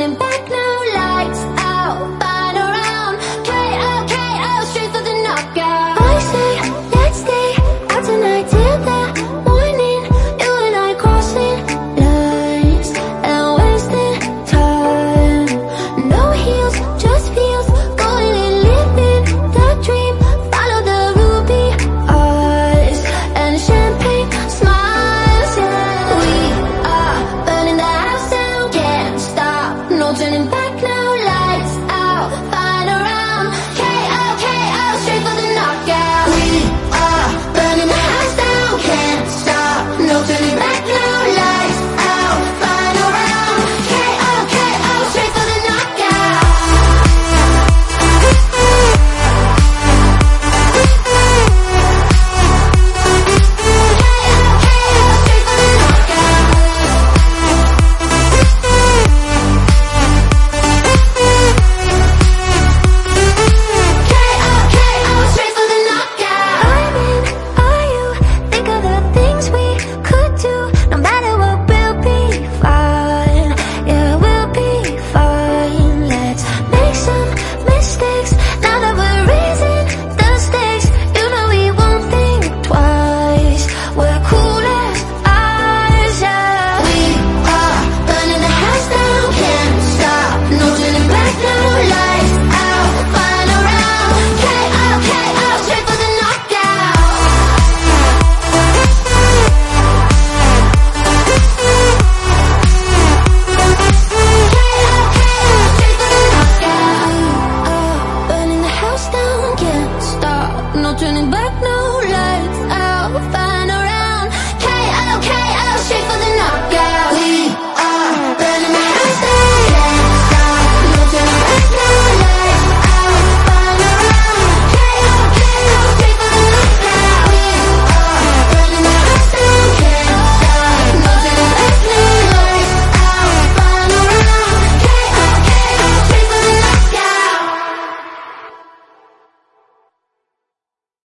running back. turning back now.